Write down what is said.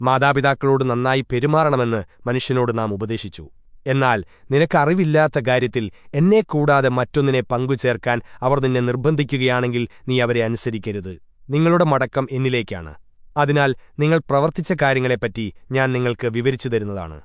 മാതാപിതാക്കളോട് നന്നായി പെരുമാറണമെന്ന് മനുഷ്യനോട് നാം ഉപദേശിച്ചു. എന്നാൽ നിനക്കറിവില്ലാത്ത കാര്യത്തിൽ എന്നെ കൂടാതെ മറ്റൊന്നിനെ പങ്കുചേർക്കാൻ അവർ നിന്നെ നിർബന്ധിക്കുകയാണെങ്കിൽ നീ അവരെ അനുസരിക്കരുത്. നിങ്ങളുടെ മടക്കം എന്നിലേക്കാണ്. അതിനാൽ നിങ്ങൾ പ്രവർത്തിച്ച കാര്യങ്ങളെപ്പറ്റി ഞാൻ നിങ്ങൾക്ക് വിവരിച്ചു തരുന്നതാണ്.